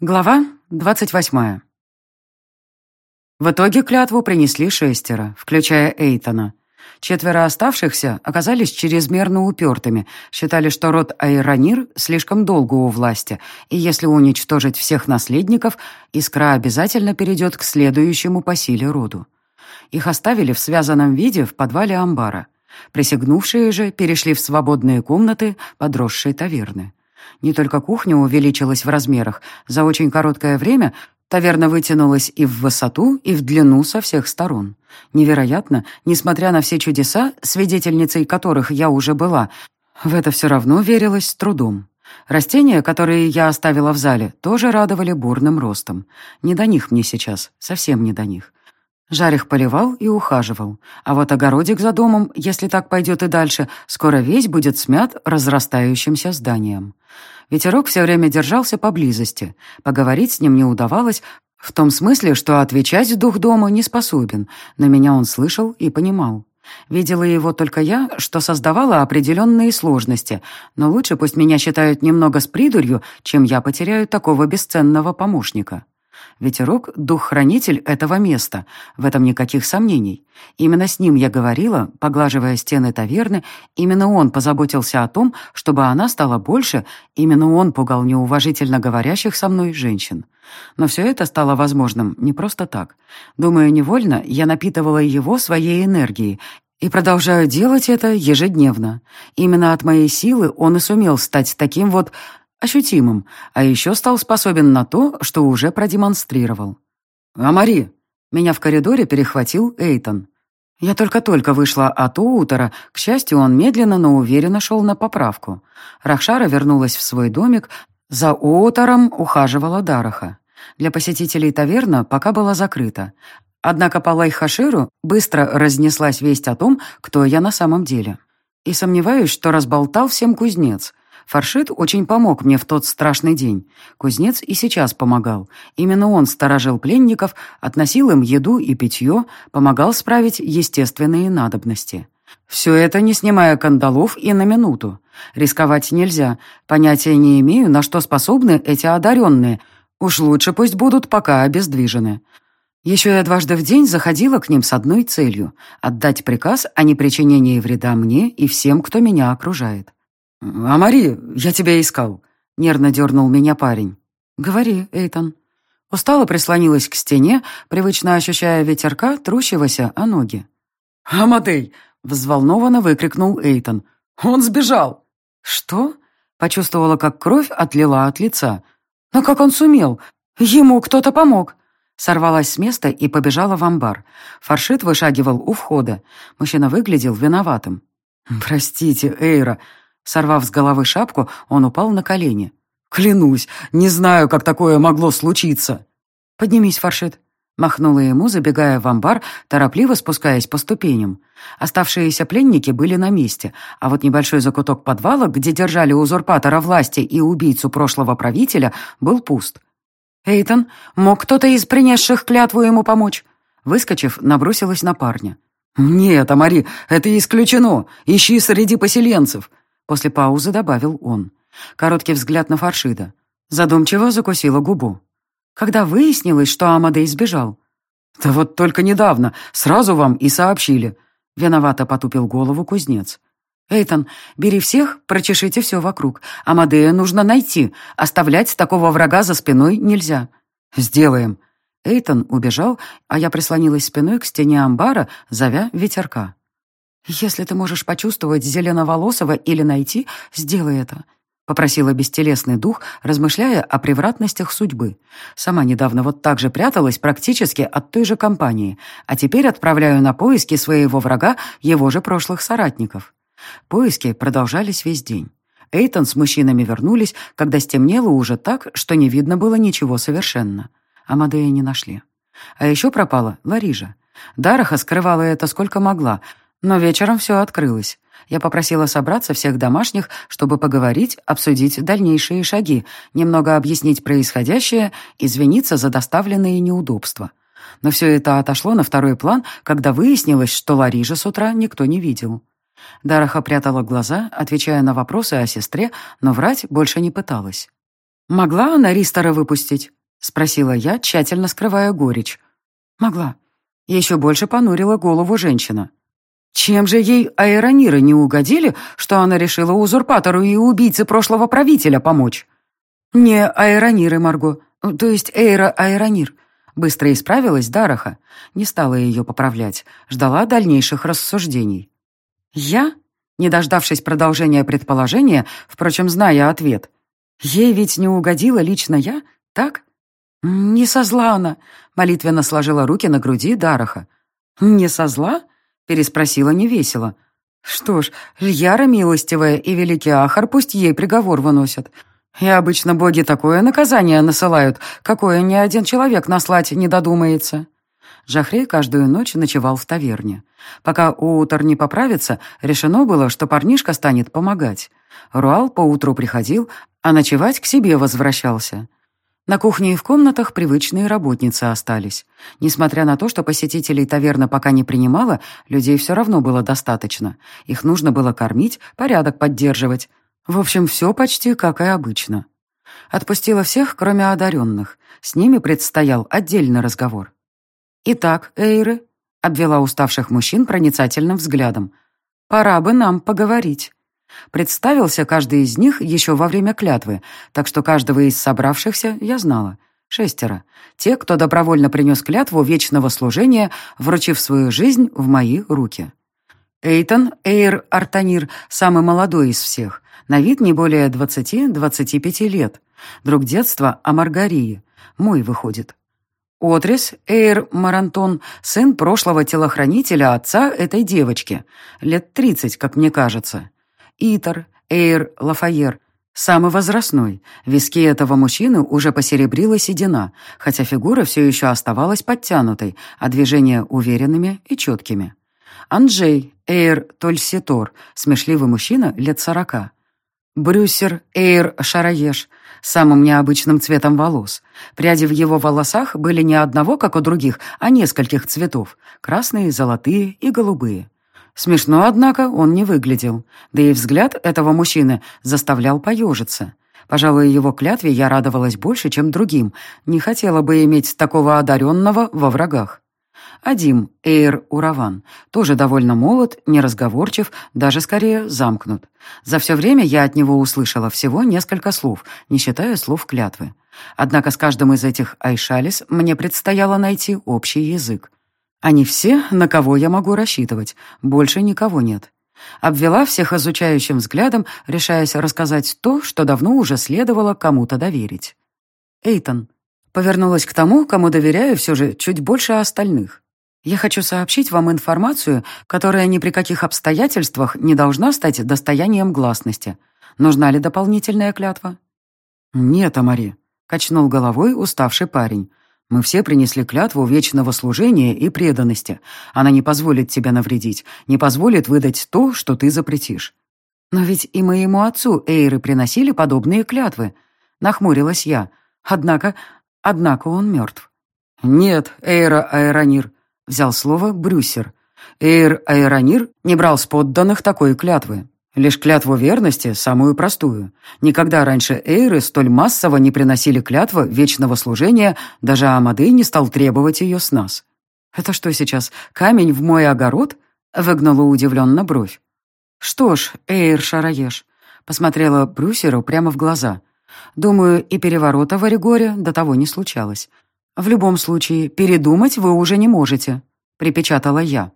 Глава двадцать восьмая. В итоге клятву принесли шестеро, включая Эйтона. Четверо оставшихся оказались чрезмерно упертыми, считали, что род Айронир слишком долго у власти, и если уничтожить всех наследников, искра обязательно перейдет к следующему по силе роду. Их оставили в связанном виде в подвале амбара. Присягнувшие же перешли в свободные комнаты подросшей таверны. Не только кухня увеличилась в размерах, за очень короткое время таверна вытянулась и в высоту, и в длину со всех сторон. Невероятно, несмотря на все чудеса, свидетельницей которых я уже была, в это все равно верилось с трудом. Растения, которые я оставила в зале, тоже радовали бурным ростом. Не до них мне сейчас, совсем не до них. Жарих поливал и ухаживал. А вот огородик за домом, если так пойдет и дальше, скоро весь будет смят разрастающимся зданием. Ветерок все время держался поблизости. Поговорить с ним не удавалось, в том смысле, что отвечать дух дома не способен, но меня он слышал и понимал. Видела его только я, что создавало определенные сложности, но лучше пусть меня считают немного с придурью, чем я потеряю такого бесценного помощника. Ветерок — дух-хранитель этого места, в этом никаких сомнений. Именно с ним я говорила, поглаживая стены таверны, именно он позаботился о том, чтобы она стала больше, именно он пугал неуважительно говорящих со мной женщин. Но все это стало возможным не просто так. Думаю, невольно я напитывала его своей энергией, и продолжаю делать это ежедневно. Именно от моей силы он и сумел стать таким вот ощутимым, а еще стал способен на то, что уже продемонстрировал. «Амари!» Меня в коридоре перехватил Эйтон. Я только-только вышла от Уутера, к счастью, он медленно, но уверенно шел на поправку. Рахшара вернулась в свой домик, за Уутером ухаживала Дараха. Для посетителей таверна пока была закрыта. Однако по Лайхаширу быстро разнеслась весть о том, кто я на самом деле. И сомневаюсь, что разболтал всем кузнец — Фаршит очень помог мне в тот страшный день. Кузнец и сейчас помогал. Именно он сторожил пленников, относил им еду и питье, помогал справить естественные надобности. Все это не снимая кандалов и на минуту. Рисковать нельзя. Понятия не имею, на что способны эти одаренные. Уж лучше пусть будут пока обездвижены. Еще я дважды в день заходила к ним с одной целью — отдать приказ о непричинении вреда мне и всем, кто меня окружает. «А Мари, я тебя искал», — нервно дернул меня парень. «Говори, Эйтон». Устало прислонилась к стене, привычно ощущая ветерка, трущегося о ноги. «Амадей!» — взволнованно выкрикнул Эйтон. «Он сбежал!» «Что?» — почувствовала, как кровь отлила от лица. «Но как он сумел? Ему кто-то помог!» Сорвалась с места и побежала в амбар. Фаршит вышагивал у входа. Мужчина выглядел виноватым. «Простите, Эйра», Сорвав с головы шапку, он упал на колени. «Клянусь, не знаю, как такое могло случиться!» «Поднимись, Фаршит!» Махнула ему, забегая в амбар, торопливо спускаясь по ступеням. Оставшиеся пленники были на месте, а вот небольшой закуток подвала, где держали узурпатора власти и убийцу прошлого правителя, был пуст. «Эйтон, мог кто-то из принесших клятву ему помочь?» Выскочив, набросилась на парня. «Нет, Амари, это исключено. Ищи среди поселенцев. После паузы добавил он. Короткий взгляд на Фаршида. Задумчиво закусила губу. Когда выяснилось, что Амадей сбежал? «Да вот только недавно. Сразу вам и сообщили». Виновато потупил голову кузнец. «Эйтон, бери всех, прочешите все вокруг. Амадея нужно найти. Оставлять такого врага за спиной нельзя». «Сделаем». Эйтон убежал, а я прислонилась спиной к стене амбара, зовя ветерка. «Если ты можешь почувствовать зеленоволосого или найти, сделай это», — попросила бестелесный дух, размышляя о превратностях судьбы. Сама недавно вот так же пряталась практически от той же компании, а теперь отправляю на поиски своего врага его же прошлых соратников. Поиски продолжались весь день. Эйтон с мужчинами вернулись, когда стемнело уже так, что не видно было ничего совершенно. Амадея не нашли. А еще пропала Ларижа. Дараха скрывала это сколько могла — но вечером все открылось. Я попросила собраться всех домашних, чтобы поговорить, обсудить дальнейшие шаги, немного объяснить происходящее, извиниться за доставленные неудобства. Но все это отошло на второй план, когда выяснилось, что Ларижа с утра никто не видел. Дараха прятала глаза, отвечая на вопросы о сестре, но врать больше не пыталась. «Могла она Ристора выпустить?» — спросила я, тщательно скрывая горечь. «Могла». Еще больше понурила голову женщина. Чем же ей аэрониры не угодили, что она решила узурпатору и убийце прошлого правителя помочь? Не аэрониры, Марго, то есть эйро-аэронир. Быстро исправилась Дараха. Не стала ее поправлять, ждала дальнейших рассуждений. Я, не дождавшись продолжения предположения, впрочем, зная ответ, ей ведь не угодила лично я, так? Не со зла она, молитвенно сложила руки на груди Дараха. Не со зла? Переспросила невесело. Что ж, Льяра милостивая и великий Ахар пусть ей приговор выносят. И обычно боги такое наказание насылают, какое ни один человек наслать не додумается. Жахрей каждую ночь ночевал в таверне. Пока Уутер не поправится, решено было, что парнишка станет помогать. Руал поутру приходил, а ночевать к себе возвращался. На кухне и в комнатах привычные работницы остались. Несмотря на то, что посетителей таверна пока не принимала, людей все равно было достаточно. Их нужно было кормить, порядок поддерживать. В общем, все почти как и обычно. Отпустила всех, кроме одаренных. С ними предстоял отдельный разговор. «Итак, Эйры», — обвела уставших мужчин проницательным взглядом, — «пора бы нам поговорить». Представился каждый из них еще во время клятвы, так что каждого из собравшихся я знала. Шестеро. Те, кто добровольно принес клятву вечного служения, вручив свою жизнь в мои руки. Эйтон Эйр Артанир, самый молодой из всех, на вид не более 20-25 лет. Друг детства Амаргарии. Мой выходит. Отрис Эйр Марантон, сын прошлого телохранителя отца этой девочки. Лет 30, как мне кажется. Итер, Эйр, Лафайер. Самый возрастной. Виски этого мужчины уже посеребрила седина, хотя фигура все еще оставалась подтянутой, а движения уверенными и четкими. Анджей, Эйр Тольситор, смешливый мужчина лет сорока. Брюсер Эйр Шараеш, самым необычным цветом волос. Пряди в его волосах были не одного, как у других, а нескольких цветов — красные, золотые и голубые. Смешно, однако, он не выглядел. Да и взгляд этого мужчины заставлял поежиться. Пожалуй, его клятве я радовалась больше, чем другим. Не хотела бы иметь такого одаренного во врагах. Адим, Эйр Ураван, тоже довольно молод, неразговорчив, даже скорее замкнут. За все время я от него услышала всего несколько слов, не считая слов клятвы. Однако с каждым из этих Айшалис мне предстояло найти общий язык. Они все, на кого я могу рассчитывать. Больше никого нет. Обвела всех изучающим взглядом, решаясь рассказать то, что давно уже следовало кому-то доверить. Эйтон. Повернулась к тому, кому доверяю все же чуть больше остальных. Я хочу сообщить вам информацию, которая ни при каких обстоятельствах не должна стать достоянием гласности. Нужна ли дополнительная клятва? «Нет, Амари», — качнул головой уставший парень. Мы все принесли клятву вечного служения и преданности. Она не позволит тебе навредить, не позволит выдать то, что ты запретишь. Но ведь и моему отцу Эйры приносили подобные клятвы. Нахмурилась я. Однако, однако он мертв. Нет, Эйра Аэронир, взял слово Брюсер. Эйр Аэронир не брал с подданных такой клятвы. Лишь клятву верности, самую простую. Никогда раньше эйры столь массово не приносили клятвы вечного служения, даже Амадей не стал требовать ее с нас. «Это что сейчас, камень в мой огород?» — выгнула удивленно бровь. «Что ж, Эйр Шараеш», — посмотрела Брюсеру прямо в глаза. «Думаю, и переворота в Оригоре до того не случалось. В любом случае, передумать вы уже не можете», — припечатала я.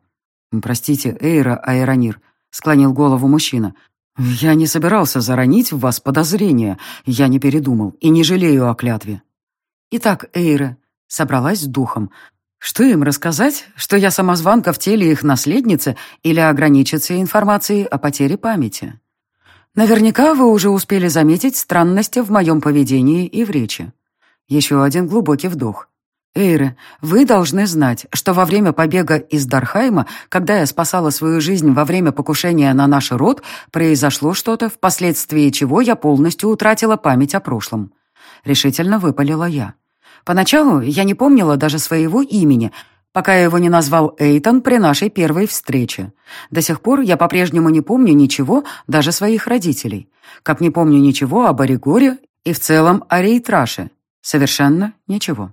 «Простите, Эйра Аэронир», — склонил голову мужчина. «Я не собирался заронить в вас подозрения. Я не передумал и не жалею о клятве». «Итак, Эйра», — собралась с духом, — «что им рассказать, что я самозванка в теле их наследницы или ограничиться информацией о потере памяти?» «Наверняка вы уже успели заметить странности в моем поведении и в речи». Еще один глубокий вдох. Эйре, вы должны знать, что во время побега из Дархайма, когда я спасала свою жизнь во время покушения на наш род, произошло что-то, впоследствии чего я полностью утратила память о прошлом. Решительно выпалила я. Поначалу я не помнила даже своего имени, пока я его не назвал Эйтон при нашей первой встрече. До сих пор я по-прежнему не помню ничего, даже своих родителей. Как не помню ничего об Оригоре И в целом о Рейтраше совершенно ничего.